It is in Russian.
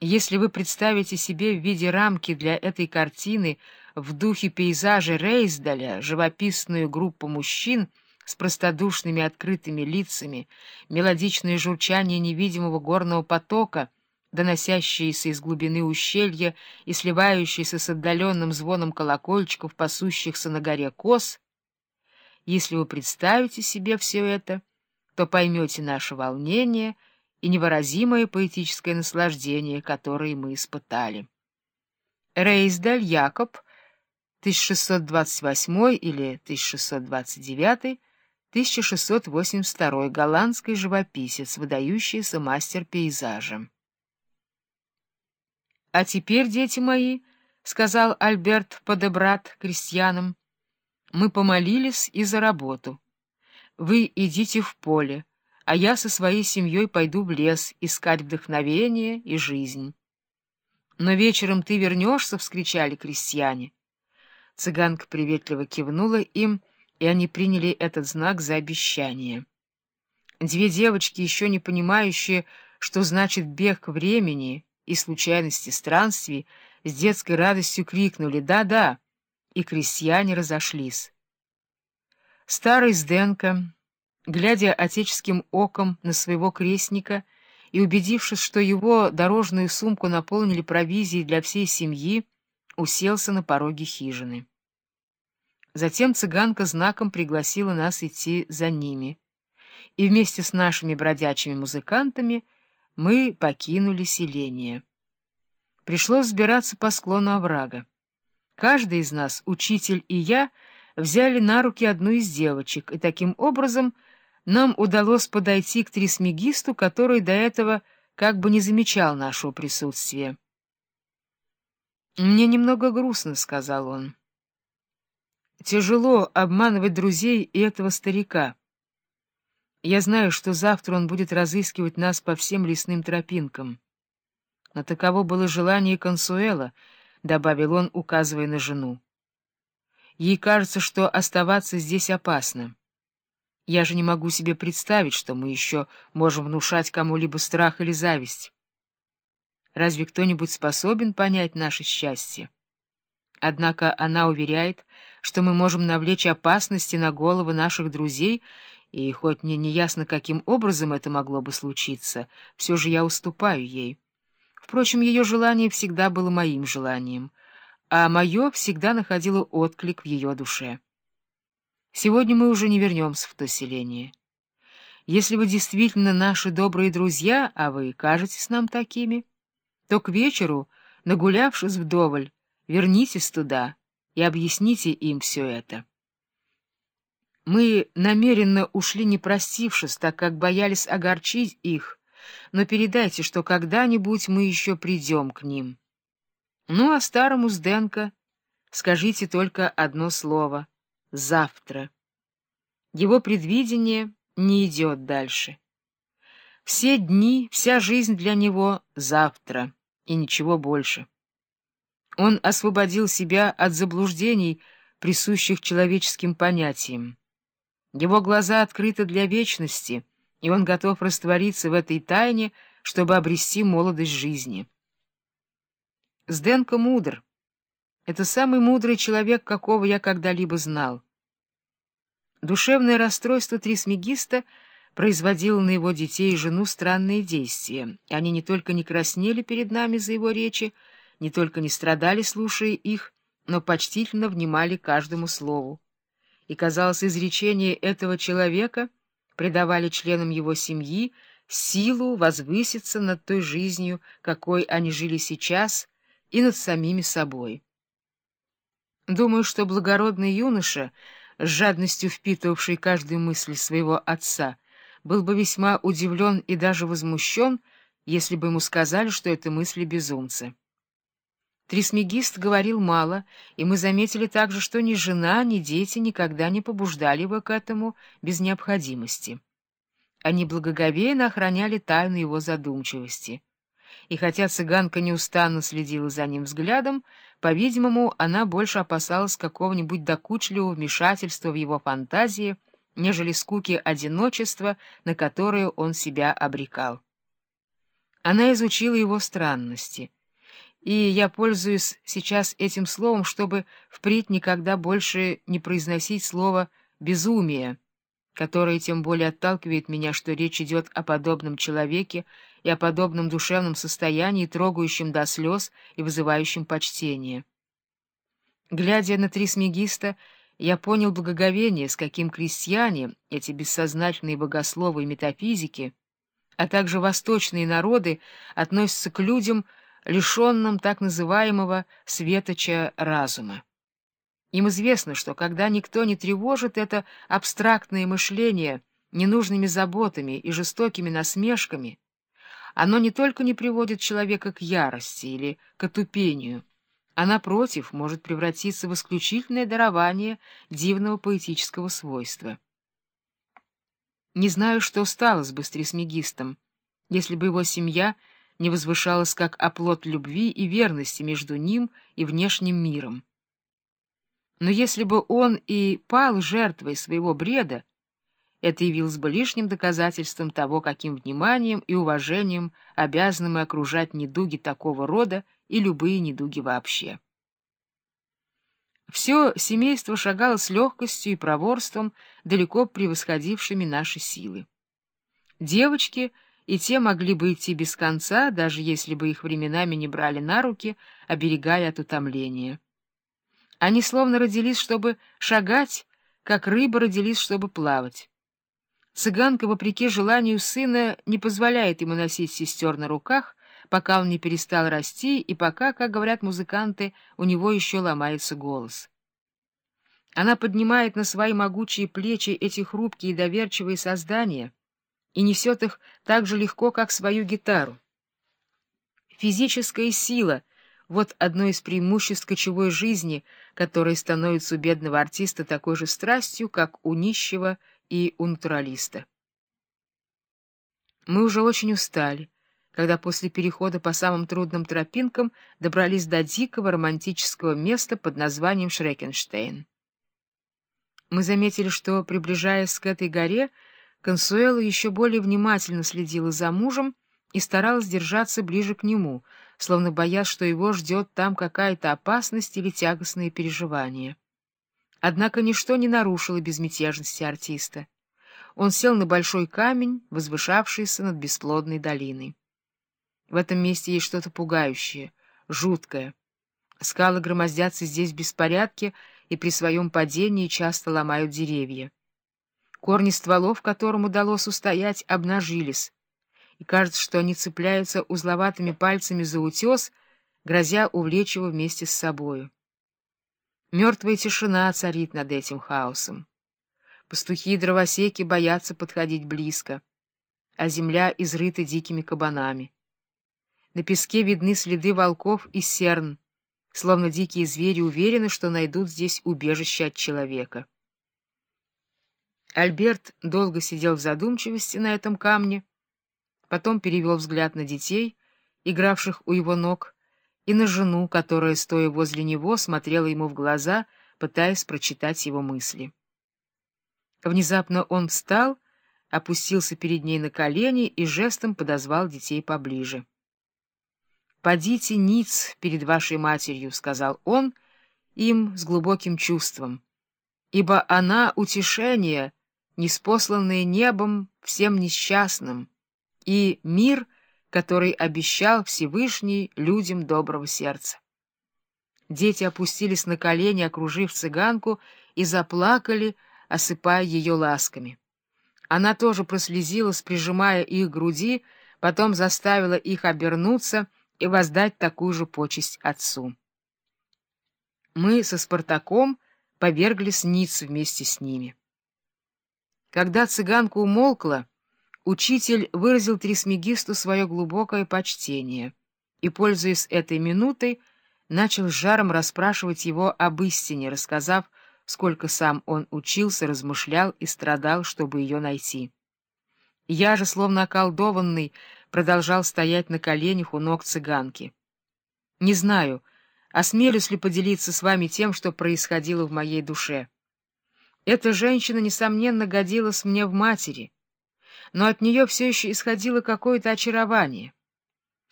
Если вы представите себе в виде рамки для этой картины в духе пейзажа Рейсдаля живописную группу мужчин с простодушными открытыми лицами, мелодичное журчание невидимого горного потока, доносящееся из глубины ущелья и сливающееся с отдаленным звоном колокольчиков, пасущихся на горе Кос, если вы представите себе все это, то поймете наше волнение — и невыразимое поэтическое наслаждение, которое мы испытали. Рейсдаль Якоб, 1628 или 1629, 1682, голландский живописец, выдающийся мастер пейзажа. «А теперь, дети мои, — сказал Альберт Подебрат крестьянам, — мы помолились и за работу. Вы идите в поле, — а я со своей семьей пойду в лес искать вдохновение и жизнь. «Но вечером ты вернешься!» — вскричали крестьяне. Цыганка приветливо кивнула им, и они приняли этот знак за обещание. Две девочки, еще не понимающие, что значит бег времени и случайности странствий, с детской радостью крикнули «Да-да!» и крестьяне разошлись. Старый Сденко глядя отеческим оком на своего крестника и убедившись, что его дорожную сумку наполнили провизией для всей семьи, уселся на пороге хижины. Затем цыганка знаком пригласила нас идти за ними, и вместе с нашими бродячими музыкантами мы покинули селение. Пришлось сбираться по склону оврага. Каждый из нас, учитель и я, взяли на руки одну из девочек, и таким образом — нам удалось подойти к Трисмегисту, который до этого как бы не замечал нашего присутствия. «Мне немного грустно», — сказал он. «Тяжело обманывать друзей и этого старика. Я знаю, что завтра он будет разыскивать нас по всем лесным тропинкам. Но таково было желание Консуэла», — добавил он, указывая на жену. «Ей кажется, что оставаться здесь опасно». Я же не могу себе представить, что мы еще можем внушать кому-либо страх или зависть. Разве кто-нибудь способен понять наше счастье? Однако она уверяет, что мы можем навлечь опасности на головы наших друзей, и хоть мне не ясно, каким образом это могло бы случиться, все же я уступаю ей. Впрочем, ее желание всегда было моим желанием, а мое всегда находило отклик в ее душе. Сегодня мы уже не вернемся в то селение. Если вы действительно наши добрые друзья, а вы кажетесь нам такими, то к вечеру, нагулявшись вдоволь, вернитесь туда и объясните им все это. Мы намеренно ушли не простившись, так как боялись огорчить их, но передайте, что когда-нибудь мы еще придем к ним. Ну, а старому Сденко скажите только одно слово — завтра. Его предвидение не идет дальше. Все дни, вся жизнь для него завтра, и ничего больше. Он освободил себя от заблуждений, присущих человеческим понятиям. Его глаза открыты для вечности, и он готов раствориться в этой тайне, чтобы обрести молодость жизни. Сденко мудр. Это самый мудрый человек, какого я когда-либо знал. Душевное расстройство Трисмегиста производило на его детей и жену странные действия. Они не только не краснели перед нами за его речи, не только не страдали, слушая их, но почтительно внимали каждому слову. И, казалось, изречения этого человека придавали членам его семьи силу возвыситься над той жизнью, какой они жили сейчас, и над самими собой. Думаю, что благородный юноша — с жадностью впитывавший каждую мысль своего отца, был бы весьма удивлен и даже возмущен, если бы ему сказали, что это мысли безумца. Трисмегист говорил мало, и мы заметили также, что ни жена, ни дети никогда не побуждали его к этому без необходимости. Они благоговейно охраняли тайну его задумчивости. И хотя цыганка неустанно следила за ним взглядом, по-видимому, она больше опасалась какого-нибудь докучливого вмешательства в его фантазии, нежели скуки одиночества, на которое он себя обрекал. Она изучила его странности, и я пользуюсь сейчас этим словом, чтобы впредь никогда больше не произносить слово «безумие», которое тем более отталкивает меня, что речь идет о подобном человеке и о подобном душевном состоянии, трогающем до слез и вызывающем почтение. Глядя на Трисмегиста, я понял благоговение, с каким крестьяне, эти бессознательные богословы и метафизики, а также восточные народы относятся к людям, лишенным так называемого светоча разума. Им известно, что когда никто не тревожит это абстрактное мышление ненужными заботами и жестокими насмешками, оно не только не приводит человека к ярости или к отупению, а, напротив, может превратиться в исключительное дарование дивного поэтического свойства. Не знаю, что стало с Быстрисмегистом, если бы его семья не возвышалась как оплот любви и верности между ним и внешним миром. Но если бы он и пал жертвой своего бреда, это явилось бы лишним доказательством того, каким вниманием и уважением обязаны мы окружать недуги такого рода и любые недуги вообще. Все семейство шагало с легкостью и проворством, далеко превосходившими наши силы. Девочки и те могли бы идти без конца, даже если бы их временами не брали на руки, оберегая от утомления. Они словно родились, чтобы шагать, как рыбы родились, чтобы плавать. Цыганка, вопреки желанию сына, не позволяет ему носить сестер на руках, пока он не перестал расти и пока, как говорят музыканты, у него еще ломается голос. Она поднимает на свои могучие плечи эти хрупкие и доверчивые создания и несет их так же легко, как свою гитару. Физическая сила — вот одно из преимуществ кочевой жизни, которое становится у бедного артиста такой же страстью, как у нищего и у натуралиста. Мы уже очень устали, когда после перехода по самым трудным тропинкам добрались до дикого романтического места под названием Шрекенштейн. Мы заметили, что, приближаясь к этой горе, Консуэла еще более внимательно следила за мужем и старалась держаться ближе к нему, словно боясь, что его ждет там какая-то опасность или тягостные переживания. Однако ничто не нарушило безмятежности артиста. Он сел на большой камень, возвышавшийся над бесплодной долиной. В этом месте есть что-то пугающее, жуткое. Скалы громоздятся здесь в беспорядке и при своем падении часто ломают деревья. Корни стволов, которым удалось устоять, обнажились, и кажется, что они цепляются узловатыми пальцами за утес, грозя увлечь его вместе с собою. Мертвая тишина царит над этим хаосом. Пастухи и дровосеки боятся подходить близко, а земля изрыта дикими кабанами. На песке видны следы волков и серн, словно дикие звери уверены, что найдут здесь убежище от человека. Альберт долго сидел в задумчивости на этом камне, потом перевел взгляд на детей, игравших у его ног, и на жену, которая, стоя возле него, смотрела ему в глаза, пытаясь прочитать его мысли. Внезапно он встал, опустился перед ней на колени и жестом подозвал детей поближе. «Подите ниц перед вашей матерью», — сказал он им с глубоким чувством, «ибо она — утешение, неспосланное небом всем несчастным, и мир — который обещал Всевышний людям доброго сердца. Дети опустились на колени, окружив цыганку, и заплакали, осыпая ее ласками. Она тоже прослезилась, прижимая их к груди, потом заставила их обернуться и воздать такую же почесть отцу. Мы со Спартаком повергли ниц вместе с ними. Когда цыганка умолкла, Учитель выразил Трисмегисту свое глубокое почтение и, пользуясь этой минутой, начал с жаром расспрашивать его об истине, рассказав, сколько сам он учился, размышлял и страдал, чтобы ее найти. Я же, словно околдованный, продолжал стоять на коленях у ног цыганки. Не знаю, осмелюсь ли поделиться с вами тем, что происходило в моей душе. Эта женщина, несомненно, годилась мне в матери — но от нее все еще исходило какое-то очарование.